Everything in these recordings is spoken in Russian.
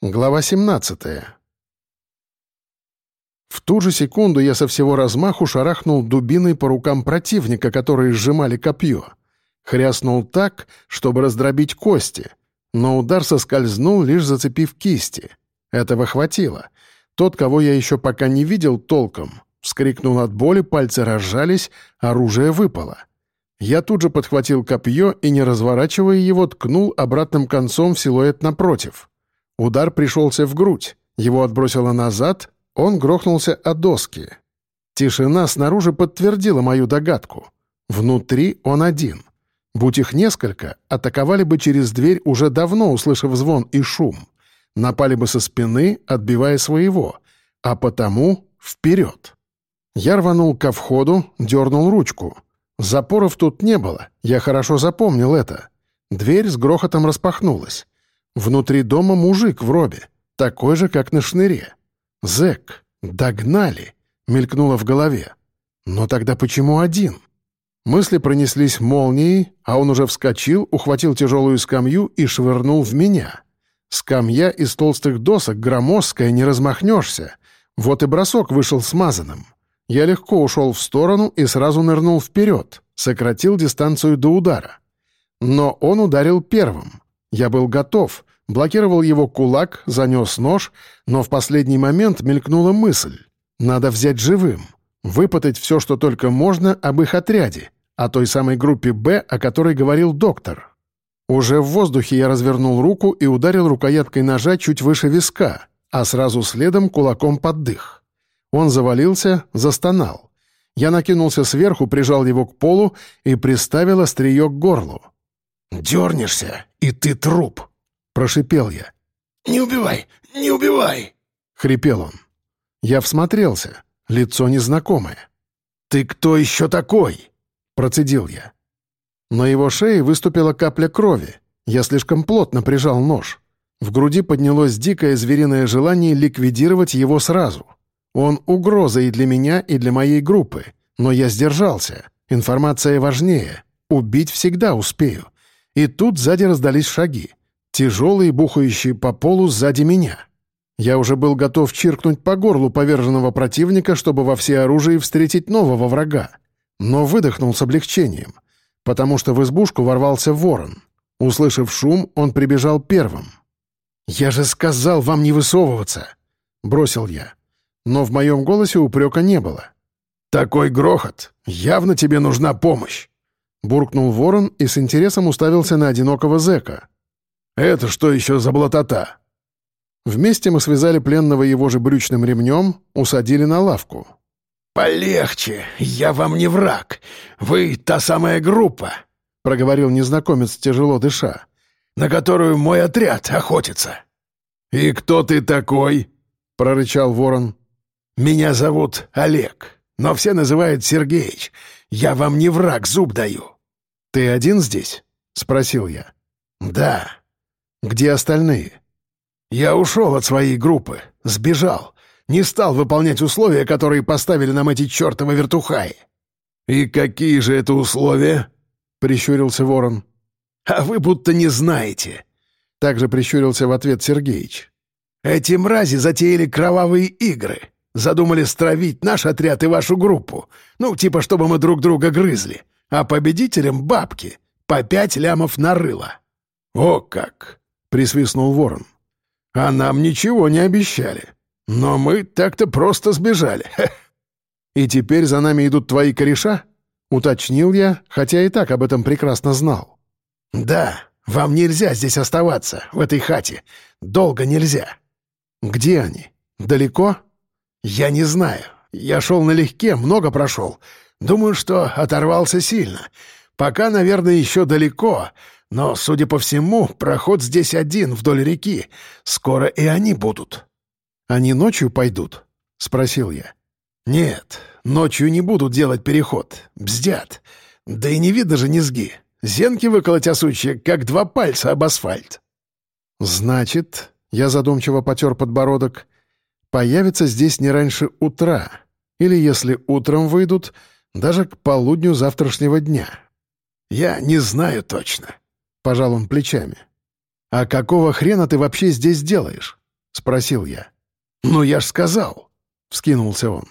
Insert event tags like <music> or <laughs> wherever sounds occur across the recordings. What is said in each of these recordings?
Глава 17. В ту же секунду я со всего размаху шарахнул дубиной по рукам противника, которые сжимали копье. Хряснул так, чтобы раздробить кости, но удар соскользнул, лишь зацепив кисти. Этого хватило. Тот, кого я еще пока не видел толком, вскрикнул от боли, пальцы разжались, оружие выпало. Я тут же подхватил копье и, не разворачивая его, ткнул обратным концом в силуэт напротив — Удар пришелся в грудь, его отбросило назад, он грохнулся о доски. Тишина снаружи подтвердила мою догадку. Внутри он один. Будь их несколько, атаковали бы через дверь уже давно, услышав звон и шум. Напали бы со спины, отбивая своего. А потому вперед. Я рванул ко входу, дернул ручку. Запоров тут не было, я хорошо запомнил это. Дверь с грохотом распахнулась. Внутри дома мужик в робе, такой же, как на шныре. Зэк, догнали, мелькнуло в голове. Но тогда почему один? Мысли пронеслись молнией, а он уже вскочил, ухватил тяжелую скамью и швырнул в меня. Скамья из толстых досок, громоздкая, не размахнешься. Вот и бросок вышел смазанным. Я легко ушел в сторону и сразу нырнул вперед, сократил дистанцию до удара. Но он ударил первым. Я был готов, Блокировал его кулак, занес нож, но в последний момент мелькнула мысль. Надо взять живым, выпытать все, что только можно об их отряде, о той самой группе «Б», о которой говорил доктор. Уже в воздухе я развернул руку и ударил рукояткой ножа чуть выше виска, а сразу следом кулаком под дых. Он завалился, застонал. Я накинулся сверху, прижал его к полу и приставил острие к горлу. «Дернешься, и ты труп!» Прошипел я. «Не убивай! Не убивай!» — хрипел он. Я всмотрелся. Лицо незнакомое. «Ты кто еще такой?» — процедил я. На его шее выступила капля крови. Я слишком плотно прижал нож. В груди поднялось дикое звериное желание ликвидировать его сразу. Он угроза и для меня, и для моей группы. Но я сдержался. Информация важнее. Убить всегда успею. И тут сзади раздались шаги тяжелые, бухающие по полу сзади меня. Я уже был готов чиркнуть по горлу поверженного противника, чтобы во всеоружии встретить нового врага. Но выдохнул с облегчением, потому что в избушку ворвался ворон. Услышав шум, он прибежал первым. «Я же сказал вам не высовываться!» — бросил я. Но в моем голосе упрека не было. «Такой грохот! Явно тебе нужна помощь!» Буркнул ворон и с интересом уставился на одинокого зэка. «Это что еще за блатота?» Вместе мы связали пленного его же брючным ремнем, усадили на лавку. «Полегче, я вам не враг. Вы та самая группа», — проговорил незнакомец, тяжело дыша, «на которую мой отряд охотится». «И кто ты такой?» — прорычал ворон. «Меня зовут Олег, но все называют Сергеич. Я вам не враг, зуб даю». «Ты один здесь?» — спросил я. «Да», «Где остальные?» «Я ушел от своей группы, сбежал, не стал выполнять условия, которые поставили нам эти чертовы вертухаи». «И какие же это условия?» — прищурился ворон. «А вы будто не знаете», — также прищурился в ответ Сергеич. «Эти мрази затеяли кровавые игры, задумали стравить наш отряд и вашу группу, ну, типа, чтобы мы друг друга грызли, а победителям — бабки, по пять лямов на рыло». «О как! — присвистнул ворон. «А нам ничего не обещали. Но мы так-то просто сбежали. <laughs> И теперь за нами идут твои кореша?» — уточнил я, хотя и так об этом прекрасно знал. «Да, вам нельзя здесь оставаться, в этой хате. Долго нельзя». «Где они? Далеко?» «Я не знаю. Я шел налегке, много прошел. Думаю, что оторвался сильно. Пока, наверное, еще далеко, но, судя по всему, проход здесь один, вдоль реки. Скоро и они будут». «Они ночью пойдут?» — спросил я. «Нет, ночью не будут делать переход. Бздят. Да и не видно же низги. Зенки выколоть осучья, как два пальца об асфальт». «Значит...» — я задумчиво потер подбородок. «Появятся здесь не раньше утра. Или, если утром выйдут, даже к полудню завтрашнего дня». «Я не знаю точно», — пожал он плечами. «А какого хрена ты вообще здесь делаешь?» — спросил я. «Ну, я ж сказал», — вскинулся он.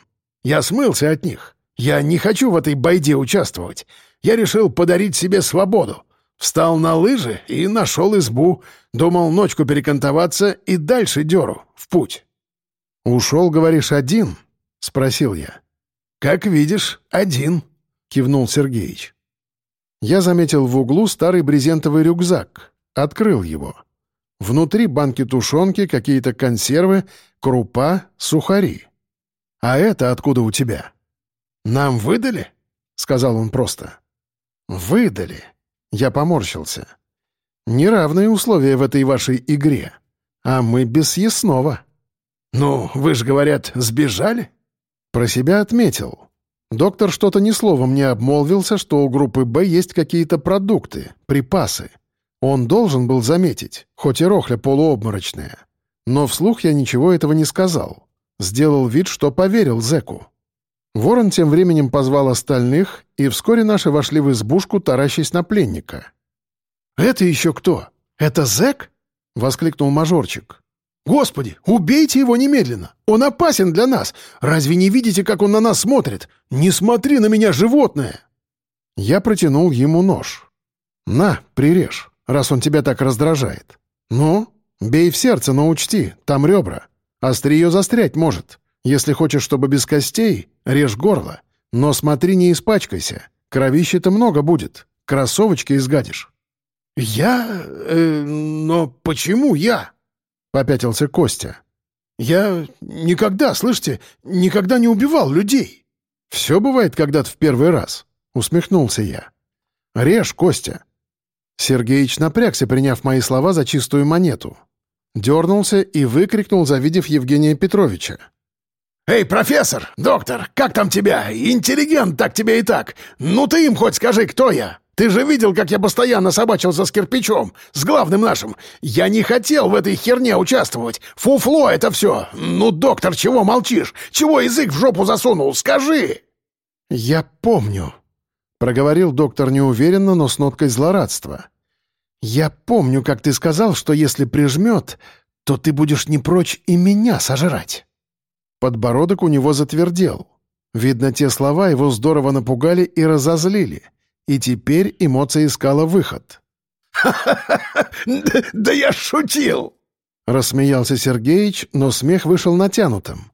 «Я смылся от них. Я не хочу в этой байде участвовать. Я решил подарить себе свободу. Встал на лыжи и нашел избу. Думал ночку перекантоваться и дальше дёру, в путь». «Ушел, говоришь, один?» — спросил я. «Как видишь, один», — кивнул Сергеич. Я заметил в углу старый брезентовый рюкзак. Открыл его. Внутри банки тушенки, какие-то консервы, крупа, сухари. «А это откуда у тебя?» «Нам выдали?» — сказал он просто. «Выдали». Я поморщился. «Неравные условия в этой вашей игре. А мы без съестного». «Ну, вы же, говорят, сбежали?» Про себя отметил. Доктор что-то ни словом не обмолвился, что у группы «Б» есть какие-то продукты, припасы. Он должен был заметить, хоть и рохля полуобморочная. Но вслух я ничего этого не сказал. Сделал вид, что поверил зэку. Ворон тем временем позвал остальных, и вскоре наши вошли в избушку, таращась на пленника. «Это еще кто? Это зэк?» — воскликнул мажорчик. «Господи, убейте его немедленно! Он опасен для нас! Разве не видите, как он на нас смотрит? Не смотри на меня, животное!» Я протянул ему нож. «На, прирежь, раз он тебя так раздражает. Ну, бей в сердце, но учти, там ребра. Острие застрять может. Если хочешь, чтобы без костей, режь горло. Но смотри, не испачкайся. Кровища-то много будет. Кроссовочки изгадишь». «Я... Э, но почему я?» — попятился Костя. «Я никогда, слышите, никогда не убивал людей». «Все бывает когда-то в первый раз», — усмехнулся я. «Режь, Костя». Сергеич напрягся, приняв мои слова за чистую монету. Дернулся и выкрикнул, завидев Евгения Петровича. «Эй, профессор, доктор, как там тебя? Интеллигент так тебе и так. Ну ты им хоть скажи, кто я?» Ты же видел, как я постоянно собачился с кирпичом, с главным нашим. Я не хотел в этой херне участвовать. Фуфло это все. Ну, доктор, чего молчишь? Чего язык в жопу засунул? Скажи!» «Я помню», — проговорил доктор неуверенно, но с ноткой злорадства. «Я помню, как ты сказал, что если прижмет, то ты будешь не прочь и меня сожрать». Подбородок у него затвердел. Видно, те слова его здорово напугали и разозлили — и теперь эмоция искала выход. «Ха-ха-ха! <laughs> Да я шутил!» Рассмеялся Сергеич, но смех вышел натянутым.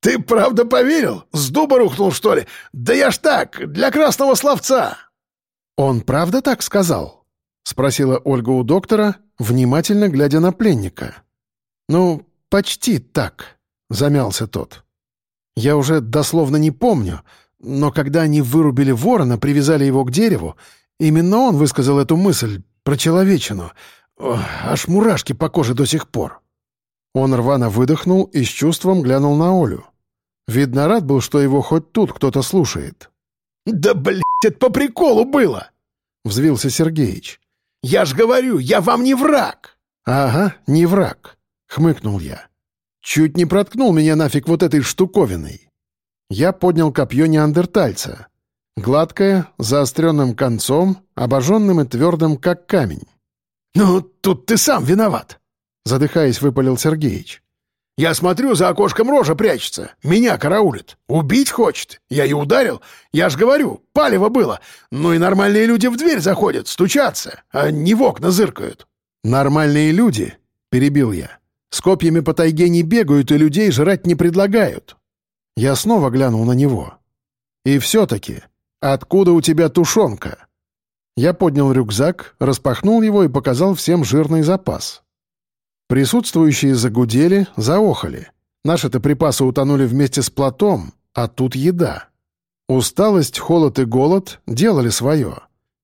«Ты правда поверил? С дуба рухнул, что ли? Да я ж так, для красного словца!» «Он правда так сказал?» — спросила Ольга у доктора, внимательно глядя на пленника. «Ну, почти так», — замялся тот. «Я уже дословно не помню, но когда они вырубили ворона, привязали его к дереву, именно он высказал эту мысль про человечину. Ох, аж мурашки по коже до сих пор. Он рвано выдохнул и с чувством глянул на Олю. Видно, рад был, что его хоть тут кто-то слушает. «Да, блядь, это по приколу было!» — взвился Сергеич. «Я ж говорю, я вам не враг!» «Ага, не враг», — хмыкнул я. «Чуть не проткнул меня нафиг вот этой штуковиной». Я поднял копье неандертальца. Гладкое, заостренным концом, обожженным и твердым, как камень. «Ну, тут ты сам виноват!» — задыхаясь, выпалил Сергеич. «Я смотрю, за окошком рожа прячется. Меня караулит. Убить хочет. Я и ударил. Я ж говорю, палево было. Ну и нормальные люди в дверь заходят, стучатся, а не в окна зыркают». «Нормальные люди?» — перебил я. «С копьями по тайге не бегают и людей жрать не предлагают». Я снова глянул на него. «И все-таки, откуда у тебя тушенка?» Я поднял рюкзак, распахнул его и показал всем жирный запас. Присутствующие загудели, заохали. Наши-то припасы утонули вместе с платом, а тут еда. Усталость, холод и голод делали свое.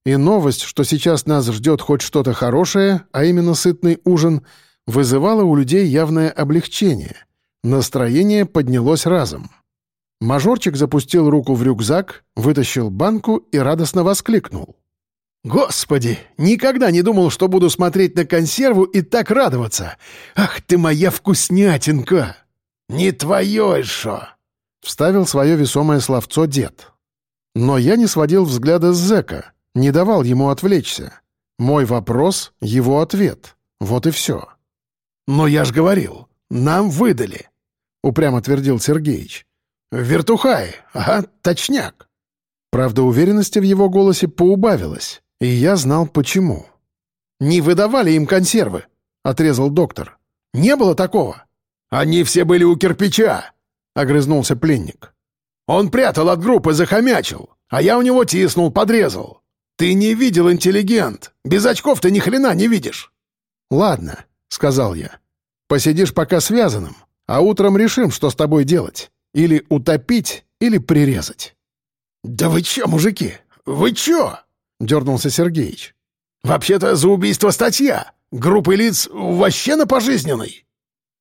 И новость, что сейчас нас ждет хоть что-то хорошее, а именно сытный ужин, вызывала у людей явное облегчение. Настроение поднялось разом. Мажорчик запустил руку в рюкзак, вытащил банку и радостно воскликнул. «Господи, никогда не думал, что буду смотреть на консерву и так радоваться! Ах ты моя вкуснятинка!» «Не твое шо!» — вставил свое весомое словцо дед. Но я не сводил взгляда с зэка, не давал ему отвлечься. Мой вопрос — его ответ. Вот и все. «Но я ж говорил, нам выдали», — упрямо твердил Сергеич. «Вертухай, ага, точняк». Правда, уверенности в его голосе поубавилось, и я знал почему. «Не выдавали им консервы», — отрезал доктор. «Не было такого». «Они все были у кирпича», — огрызнулся пленник. «Он прятал от группы, захомячил, а я у него тиснул, подрезал. Ты не видел, интеллигент. Без очков ты ни хрена не видишь». «Ладно», — сказал я. «Посидишь пока связанным, а утром решим, что с тобой делать. Или утопить, или прирезать». «Да вы чё, мужики? Вы чё?» — дернулся Сергеич. «Вообще-то за убийство статья. Группы лиц вообще на пожизненной».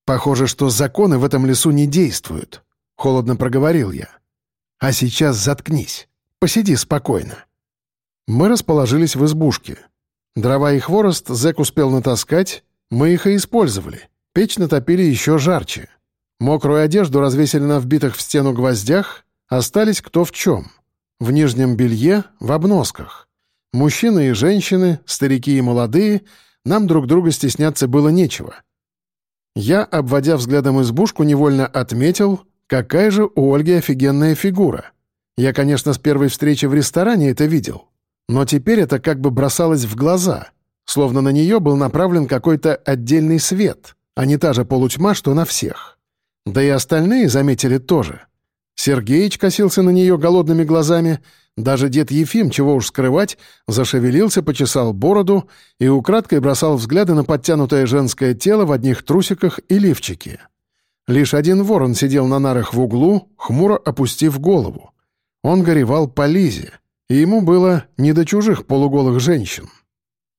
«Похоже, что законы в этом лесу не действуют», — холодно проговорил я. «А сейчас заткнись. Посиди спокойно». Мы расположились в избушке. Дрова и хворост зэк успел натаскать, мы их и использовали. Печь натопили еще жарче. Мокрую одежду развесили на вбитых в стену гвоздях, остались кто в чем. В нижнем белье, в обносках. Мужчины и женщины, старики и молодые, нам друг друга стесняться было нечего. Я, обводя взглядом избушку, невольно отметил, какая же у Ольги офигенная фигура. Я, конечно, с первой встречи в ресторане это видел. Но теперь это как бы бросалось в глаза, словно на нее был направлен какой-то отдельный свет, а не та же полутьма, что на всех. Да и остальные заметили тоже. Сергеич косился на нее голодными глазами, даже дед Ефим, чего уж скрывать, зашевелился, почесал бороду и украдкой бросал взгляды на подтянутое женское тело в одних трусиках и лифчике. Лишь один ворон сидел на нарах в углу, хмуро опустив голову. Он горевал по Лизе, и ему было не до чужих полуголых женщин.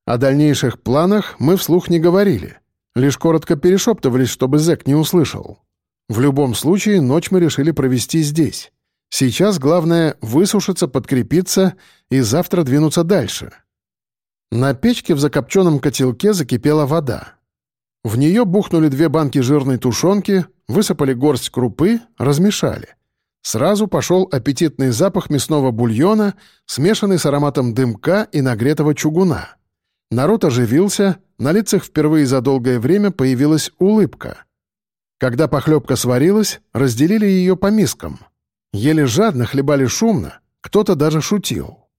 О дальнейших планах мы вслух не говорили, лишь коротко перешептывались, чтобы зэк не услышал. В любом случае, ночь мы решили провести здесь. Сейчас главное — высушиться, подкрепиться и завтра двинуться дальше. На печке в закопченном котелке закипела вода. В нее бухнули две банки жирной тушенки, высыпали горсть крупы, размешали. Сразу пошел аппетитный запах мясного бульона, смешанный с ароматом дымка и нагретого чугуна. Народ оживился, на лицах впервые за долгое время появилась улыбка — когда похлебка сварилась, разделили ее по мискам. Ели жадно, хлебали шумно, кто-то даже шутил.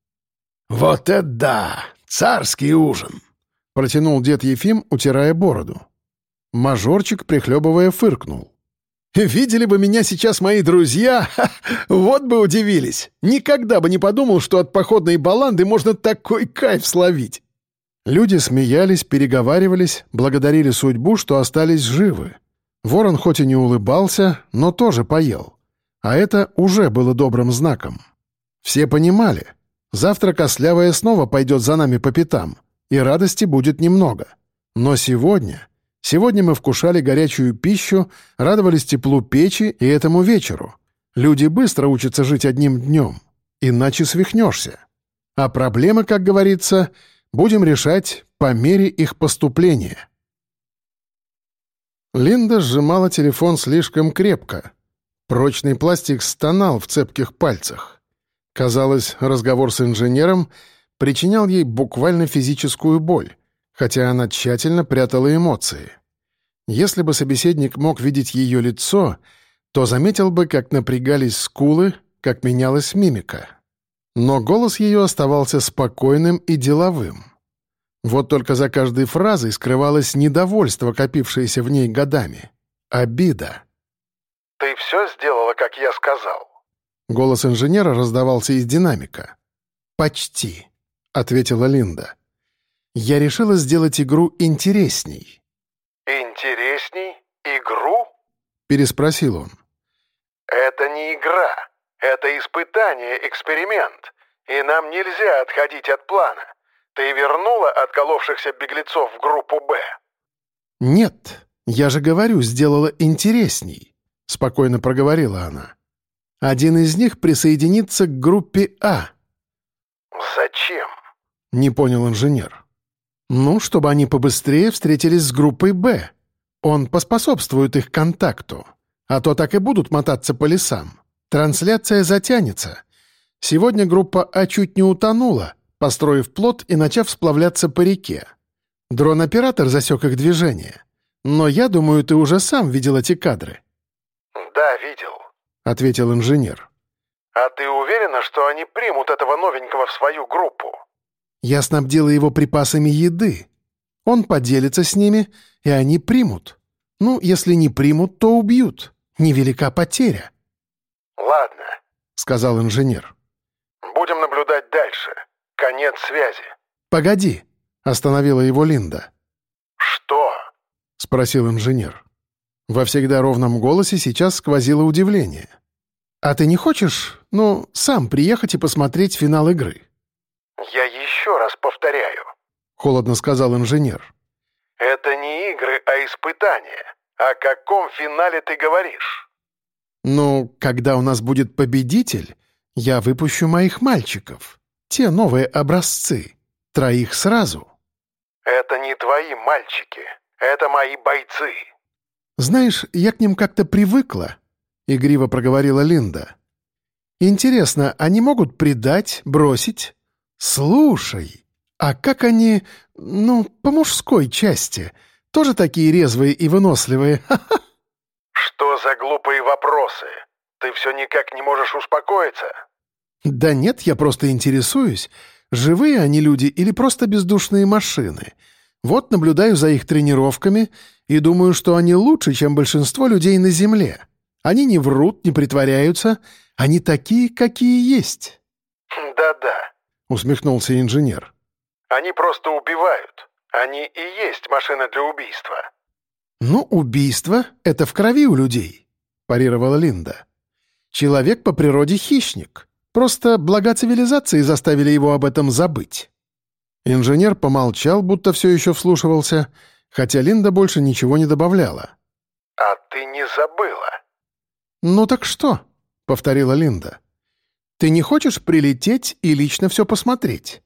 «Вот это да! Царский ужин!» — протянул дед Ефим, утирая бороду. Мажорчик, прихлебывая, фыркнул. «Видели бы меня сейчас мои друзья, ха, вот бы удивились! Никогда бы не подумал, что от походной баланды можно такой кайф словить!» Люди смеялись, переговаривались, благодарили судьбу, что остались живы. Ворон хоть и не улыбался, но тоже поел. А это уже было добрым знаком. Все понимали. Завтра Кослявая снова пойдет за нами по пятам, и радости будет немного. Но сегодня... Сегодня мы вкушали горячую пищу, радовались теплу печи и этому вечеру. Люди быстро учатся жить одним днем, иначе свихнешься. А проблемы, как говорится, будем решать по мере их поступления. Линда сжимала телефон слишком крепко. Прочный пластик стонал в цепких пальцах. Казалось, разговор с инженером причинял ей буквально физическую боль, хотя она тщательно прятала эмоции. Если бы собеседник мог видеть ее лицо, то заметил бы, как напрягались скулы, как менялась мимика. Но голос ее оставался спокойным и деловым. Вот только за каждой фразой скрывалось недовольство, копившееся в ней годами. Обида. «Ты все сделала, как я сказал?» Голос инженера раздавался из динамика. «Почти», — ответила Линда. «Я решила сделать игру интересней». «Интересней? Игру?» — переспросил он. «Это не игра. Это испытание, эксперимент. И нам нельзя отходить от плана. Ты вернула отколовшихся беглецов в группу «Б»?» «Нет, я же говорю, сделала интересней», — спокойно проговорила она. «Один из них присоединится к группе А». «Зачем?» — не понял инженер. «Ну, чтобы они побыстрее встретились с группой «Б». Он поспособствует их контакту. А то так и будут мотаться по лесам. Трансляция затянется. Сегодня группа А чуть не утонула, построив плот и начав сплавляться по реке. Дрон-оператор засек их движение. Но я думаю, ты уже сам видел эти кадры». «Да, видел», — ответил инженер. «А ты уверена, что они примут этого новенького в свою группу?» «Я снабдила его припасами еды. Он поделится с ними, и они примут. Ну, если не примут, то убьют. Невелика потеря». «Ладно», — сказал инженер. «Будем наблюдать дальше. Конец связи». «Погоди», — остановила его Линда. «Что?» — спросил инженер. Во всегда ровном голосе сейчас сквозило удивление. «А ты не хочешь, ну, сам приехать и посмотреть финал игры?» «Я еще раз повторяю», — холодно сказал инженер. «Это не игры, а испытания. О каком финале ты говоришь?» «Ну, когда у нас будет победитель, я выпущу моих мальчиков. Те новые образцы. Троих сразу». «Это не твои мальчики. Это мои бойцы». «Знаешь, я к ним как-то привыкла», — игриво проговорила Линда. «Интересно, они могут предать, бросить? Слушай, а как они, ну, по мужской части? Тоже такие резвые и выносливые? <laughs> Ха-ха!» «Что за глупые вопросы? Ты все никак не можешь успокоиться?» «Да нет, я просто интересуюсь, живые они люди или просто бездушные машины. Вот наблюдаю за их тренировками и думаю, что они лучше, чем большинство людей на Земле. Они не врут, не притворяются, они такие, какие есть». «Да-да», — усмехнулся инженер. «Они просто убивают. Они и есть машина для убийства». «Ну, убийство — это в крови у людей», — парировала Линда. «Человек по природе хищник. Просто блага цивилизации заставили его об этом забыть». Инженер помолчал, будто все еще вслушивался, хотя Линда больше ничего не добавляла. «А ты не забыла?» «Ну так что?» — повторила Линда. «Ты не хочешь прилететь и лично все посмотреть?»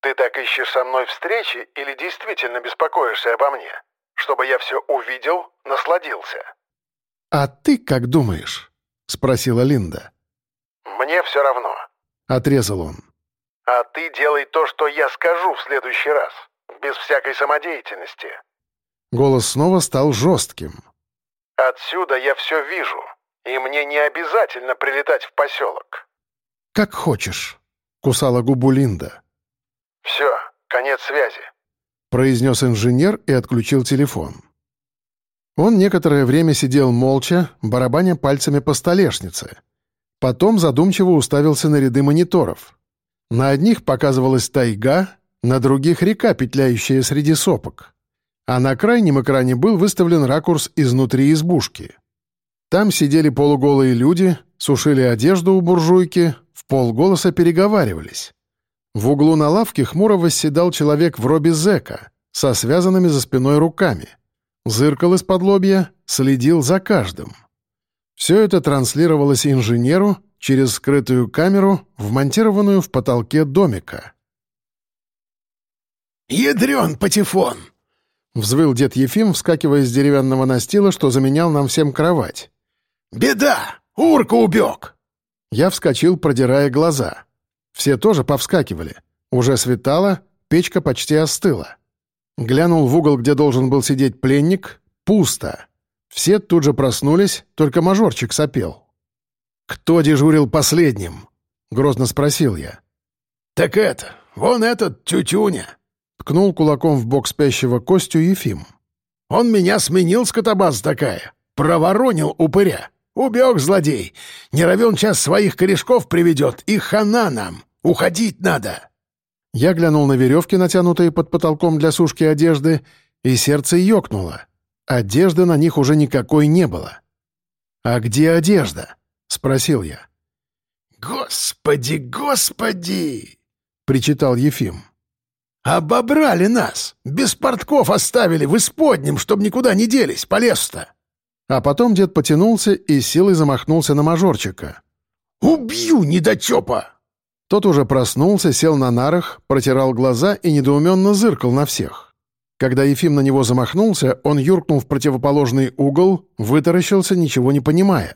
«Ты так ищешь со мной встречи или действительно беспокоишься обо мне?» чтобы я все увидел, насладился». «А ты как думаешь?» — спросила Линда. «Мне все равно», — отрезал он. «А ты делай то, что я скажу в следующий раз, без всякой самодеятельности». Голос снова стал жестким. «Отсюда я все вижу, и мне не обязательно прилетать в поселок». «Как хочешь», — кусала губу Линда. «Все, конец связи» произнес инженер и отключил телефон. Он некоторое время сидел молча, барабаня пальцами по столешнице. Потом задумчиво уставился на ряды мониторов. На одних показывалась тайга, на других — река, петляющая среди сопок. А на крайнем экране был выставлен ракурс изнутри избушки. Там сидели полуголые люди, сушили одежду у буржуйки, в полголоса переговаривались. В углу на лавке хмуро восседал человек в робе зэка, со связанными за спиной руками. Зыркал из-под лобья, следил за каждым. Все это транслировалось инженеру через скрытую камеру, вмонтированную в потолке домика. «Ядрен патефон!» — взвыл дед Ефим, вскакивая с деревянного настила, что заменял нам всем кровать. «Беда! Урка убег!» Я вскочил, продирая глаза. Все тоже повскакивали. Уже светало, печка почти остыла. Глянул в угол, где должен был сидеть пленник. Пусто. Все тут же проснулись, только мажорчик сопел. «Кто дежурил последним?» — грозно спросил я. «Так это, вон этот тютюня!» — ткнул кулаком в бок спящего Костю Ефим. «Он меня сменил, скотобаз такая. Проворонил упыря. Убег злодей. Не равен час своих корешков приведет, и хана нам. Уходить надо!» Я глянул на веревки, натянутые под потолком для сушки одежды, и сердце ёкнуло. Одежды на них уже никакой не было. «А где одежда?» — спросил я. «Господи, господи!» — причитал Ефим. «Обобрали нас! Без портков оставили в исподнем, чтобы никуда не делись, по лесу-то!» А потом дед потянулся и силой замахнулся на мажорчика. «Убью, недотепа!» Тот уже проснулся, сел на нарах, протирал глаза и недоуменно зыркал на всех. Когда Ефим на него замахнулся, он юркнул в противоположный угол, вытаращился, ничего не понимая.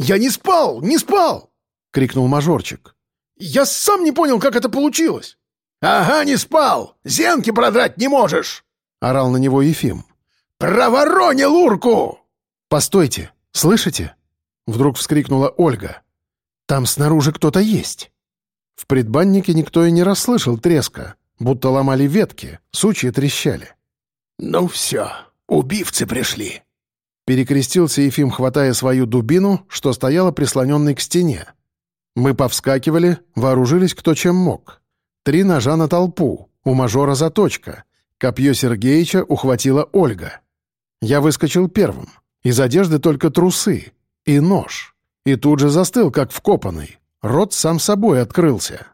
«Я не спал! Не спал!» — крикнул мажорчик. «Я сам не понял, как это получилось!» «Ага, не спал! Зенки продрать не можешь!» — орал на него Ефим. Проворонил урку!» «Постойте, слышите?» — вдруг вскрикнула Ольга. «Там снаружи кто-то есть». В предбаннике никто и не расслышал треска, будто ломали ветки, сучья трещали. «Ну все, убивцы пришли», Перекрестился Ефим, хватая свою дубину, что стояла прислоненной к стене. Мы повскакивали, вооружились кто чем мог. Три ножа на толпу, у мажора заточка. Копье Сергеича ухватила Ольга. Я выскочил первым. Из одежды только трусы. И нож. И тут же застыл, как вкопанный. Рот сам собой открылся.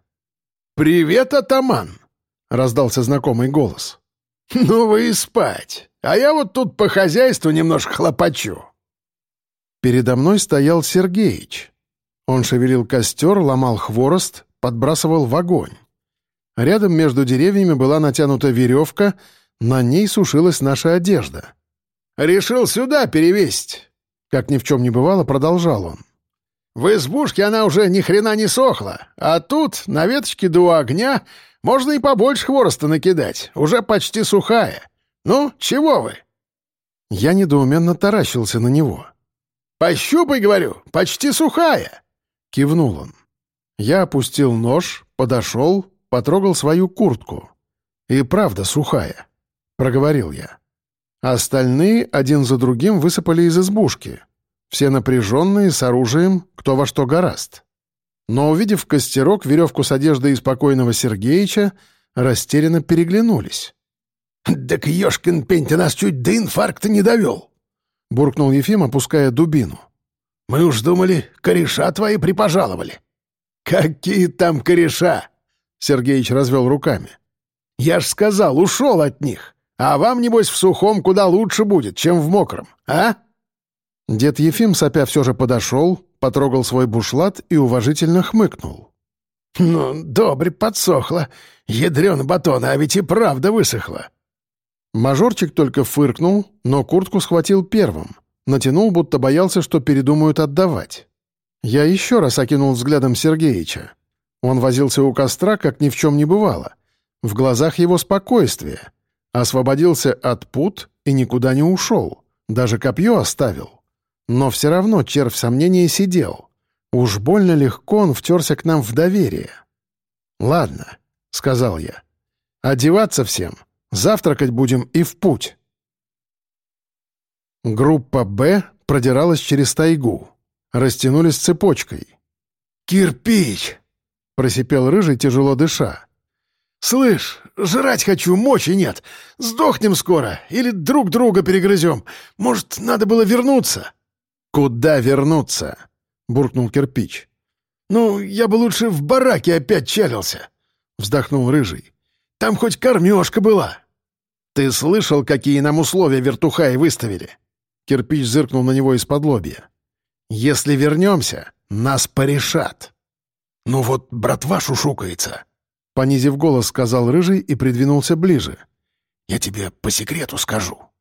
«Привет, атаман!» — раздался знакомый голос. «Ну вы и спать!» А я вот тут по хозяйству немножко хлопочу». Передо мной стоял Сергеич. Он шевелил костер, ломал хворост, подбрасывал в огонь. Рядом между деревьями была натянута веревка, на ней сушилась наша одежда. «Решил сюда перевесить», — как ни в чем не бывало, продолжал он. «В избушке она уже ни хрена не сохла, а тут, на веточке до огня, можно и побольше хвороста накидать, уже почти сухая. «Ну, чего вы?» Я недоуменно таращился на него. «Пощупай, говорю, почти сухая!» — кивнул он. Я опустил нож, подошел, потрогал свою куртку. «И правда сухая», — проговорил я. Остальные один за другим высыпали из избушки. Все напряженные, с оружием, кто во что гораст. Но, увидев костерок, веревку с одеждой спокойного Сергеича, растерянно переглянулись. «Так ешкин пень, ты нас чуть до инфаркта не довел!» — буркнул Ефим, опуская дубину. «Мы уж думали, кореша твои припожаловали». «Какие там кореша?» — Сергеич развел руками. «Я ж сказал, ушел от них. А вам, небось, в сухом куда лучше будет, чем в мокром, а?» Дед Ефим, сопя, все же подошел, потрогал свой бушлат и уважительно хмыкнул. «Ну, добре подсохло. Ядрён батон, а ведь и правда высохло. Мажорчик только фыркнул, но куртку схватил первым. Натянул, будто боялся, что передумают отдавать. Я еще раз окинул взглядом Сергеича. Он возился у костра, как ни в чем не бывало. В глазах его спокойствие. Освободился от пут и никуда не ушел. Даже копье оставил. Но все равно червь сомнения сидел. Уж больно легко он втерся к нам в доверие. «Ладно», — сказал я. «Одеваться всем. Завтракать будем и в путь». Группа «Б» продиралась через тайгу. Растянулись цепочкой. «Кирпич!» — просипел рыжий, тяжело дыша. «Слышь, жрать хочу, мочи нет. Сдохнем скоро или друг друга перегрызем. Может, надо было вернуться?» «Куда вернуться?» — буркнул кирпич. «Ну, я бы лучше в бараке опять чалился», — вздохнул рыжий. «Там хоть кормежка была». «Ты слышал, какие нам условия вертухаи выставили?» Кирпич зыркнул на него из-под лобья. «Если вернемся, нас порешат». «Ну вот братва шушукается», — понизив голос, сказал Рыжий и придвинулся ближе. «Я тебе по секрету скажу».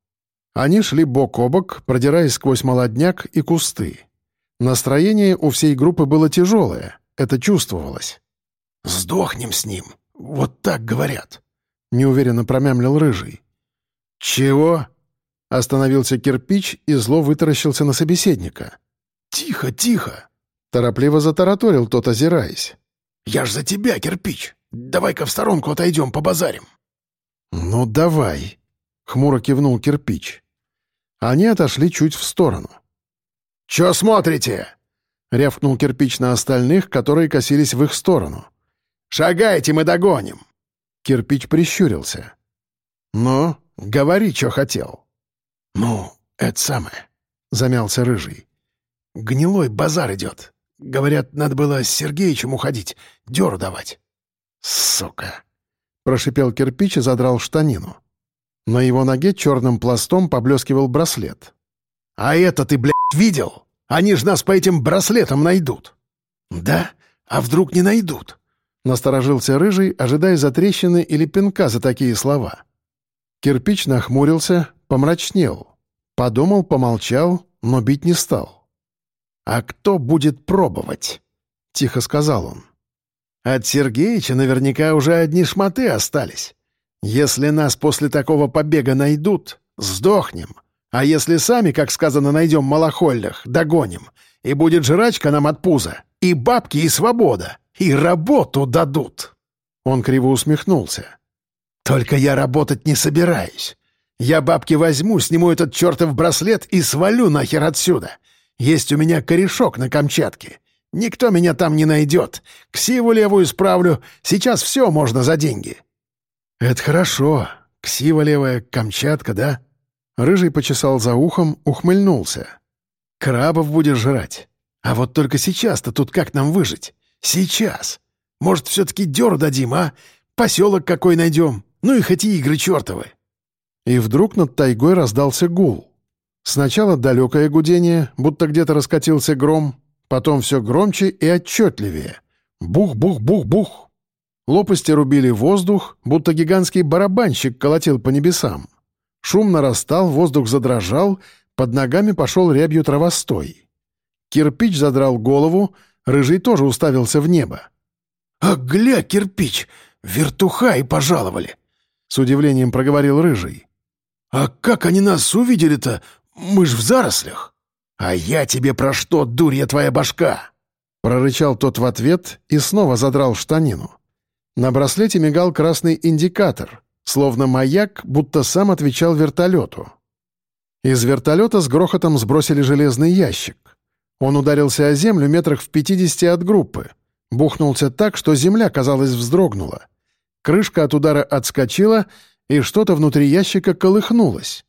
Они шли бок о бок, продираясь сквозь молодняк и кусты. Настроение у всей группы было тяжелое, это чувствовалось. «Сдохнем с ним, вот так говорят», — неуверенно промямлил Рыжий. «Чего?» — остановился кирпич и зло вытаращился на собеседника. «Тихо, тихо!» — торопливо затараторил тот, озираясь. «Я ж за тебя, кирпич! Давай-ка в сторонку отойдем, побазарим!» «Ну, давай!» — хмуро кивнул кирпич. Они отошли чуть в сторону. «Чё смотрите?» — рявкнул кирпич на остальных, которые косились в их сторону. «Шагайте, мы догоним!» Кирпич прищурился. «Ну, говори, что хотел». «Ну, это самое», — замялся Рыжий. «Гнилой базар идет. Говорят, надо было с Сергеичем уходить, дёру давать». «Сука!» — прошипел кирпич и задрал штанину. На его ноге черным пластом поблескивал браслет. «А это ты, блядь, видел? Они ж нас по этим браслетам найдут». «Да? А вдруг не найдут?» Насторожился Рыжий, ожидая затрещины или пинка за такие слова. Кирпич нахмурился, помрачнел. Подумал, помолчал, но бить не стал. «А кто будет пробовать?» — тихо сказал он. «От Сергеича наверняка уже одни шмоты остались. Если нас после такого побега найдут, сдохнем. А если сами, как сказано, найдем малохольных, догоним, и будет жрачка нам от пуза, и бабки, и свобода, и работу дадут». Он криво усмехнулся. «Только я работать не собираюсь. Я бабки возьму, сниму этот чертов браслет и свалю нахер отсюда. Есть у меня корешок на Камчатке. Никто меня там не найдет. Ксиву левую справлю. Сейчас все можно за деньги». «Это хорошо. Ксива левая, Камчатка, да?» Рыжий почесал за ухом, ухмыльнулся. «Крабов будешь жрать. А вот только сейчас-то тут как нам выжить? Сейчас. Может, все-таки дёру дадим, а? Поселок какой найдем. Ну и хоть и игры чертовы». И вдруг над тайгой раздался гул. Сначала далекое гудение, будто где-то раскатился гром, потом все громче и отчетливее. Бух-бух-бух-бух. Лопасти рубили воздух, будто гигантский барабанщик колотил по небесам. Шум нарастал, воздух задрожал, под ногами пошел рябью травостой. Кирпич задрал голову, рыжий тоже уставился в небо. «А гля, кирпич! Вертуха и пожаловали!» — с удивлением проговорил рыжий. «А как они нас увидели-то? Мы ж в зарослях!» «А я тебе про что, дурья твоя башка?» Прорычал тот в ответ и снова задрал штанину. На браслете мигал красный индикатор, словно маяк, будто сам отвечал вертолету. Из вертолета с грохотом сбросили железный ящик. Он ударился о землю метрах в пятидесяти от группы. Бухнулся так, что земля, казалось, вздрогнула. Крышка от удара отскочила, и что-то внутри ящика колыхнулось.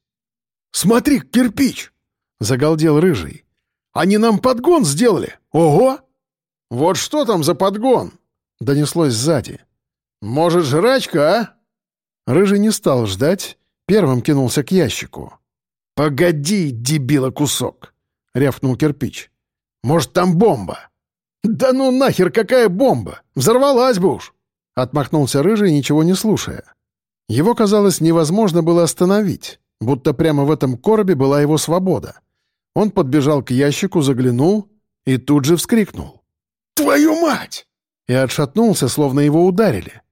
«Смотри, кирпич!» загалдел рыжий. «Они нам подгон сделали! Ого!» «Вот что там за подгон?» — донеслось сзади. «Может, жрачка, а?» Рыжий не стал ждать, первым кинулся к ящику. «Погоди, дебила кусок!» — рявкнул кирпич. «Может, там бомба?» «Да ну нахер, какая бомба! Взорвалась бы уж!» Отмахнулся рыжий, ничего не слушая. Его, казалось, невозможно было остановить, будто прямо в этом коробе была его свобода. Он подбежал к ящику, заглянул и тут же вскрикнул. «Твою мать!» И отшатнулся, словно его ударили.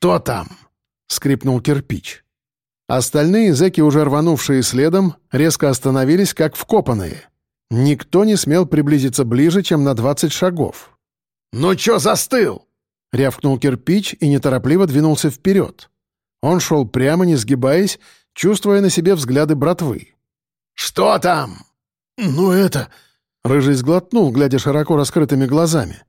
«Что там?» — скрипнул кирпич. Остальные зэки, уже рванувшие следом, резко остановились, как вкопанные. Никто не смел приблизиться ближе, чем на двадцать шагов. «Ну чё застыл?» — рявкнул кирпич и неторопливо двинулся вперед. Он шел прямо, не сгибаясь, чувствуя на себе взгляды братвы. «Что там?» «Ну это...» — Рыжий сглотнул, глядя широко раскрытыми глазами.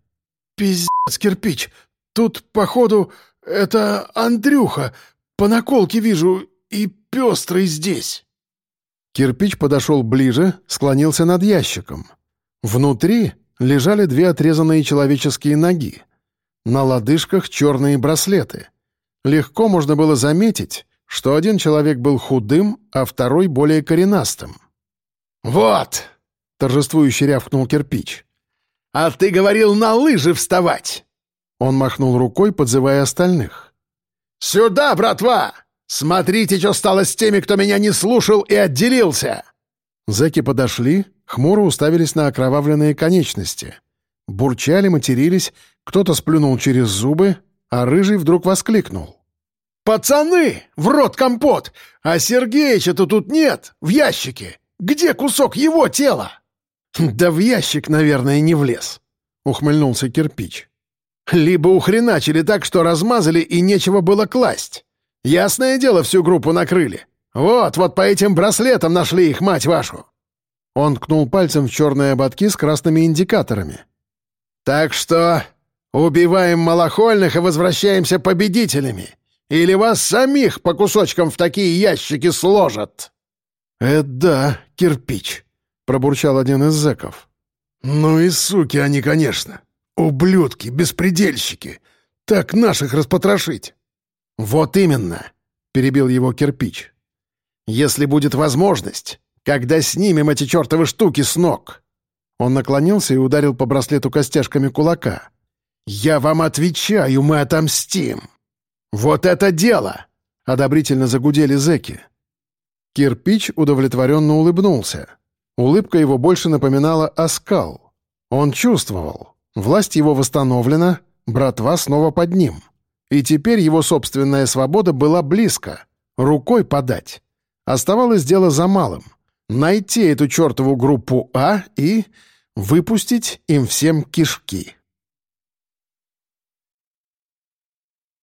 «Пиздец, кирпич! Тут, походу, это Андрюха. По наколке вижу, и пестрый здесь». Кирпич подошел ближе, склонился над ящиком. Внутри лежали две отрезанные человеческие ноги. На лодыжках черные браслеты. Легко можно было заметить, что один человек был худым, а второй более коренастым. «Вот!» — торжествующе рявкнул кирпич. «А ты говорил на лыжи вставать!» Он махнул рукой, подзывая остальных. «Сюда, братва! Смотрите, что стало с теми, кто меня не слушал и отделился!» Зэки подошли, хмуро уставились на окровавленные конечности. Бурчали, матерились, кто-то сплюнул через зубы, а Рыжий вдруг воскликнул. «Пацаны! В рот компот! А Сергеича-то тут нет! В ящике! Где кусок его тела?» «Да в ящик, наверное, не влез», — ухмыльнулся кирпич. «Либо ухреначили так, что размазали и нечего было класть. Ясное дело, всю группу накрыли. Вот, вот по этим браслетам нашли их, мать вашу!» Он ткнул пальцем в черные ободки с красными индикаторами. «Так что убиваем малохольных и возвращаемся победителями. Или вас самих по кусочкам в такие ящики сложат?» «Это да, кирпич», — пробурчал один из зэков. «Ну и суки они, конечно. Ублюдки, беспредельщики. Так наших распотрошить». «Вот именно», — перебил его кирпич. «Если будет возможность, когда снимем эти чертовы штуки с ног». Он наклонился и ударил по браслету костяшками кулака. «Я вам отвечаю, мы отомстим!» «Вот это дело!» — одобрительно загудели зэки. Кирпич удовлетворенно улыбнулся. Улыбка его больше напоминала оскал. Он чувствовал. Власть его восстановлена, братва снова под ним. И теперь его собственная свобода была близко. Рукой подать. Оставалось дело за малым — найти эту чертову группу А и выпустить им всем кишки.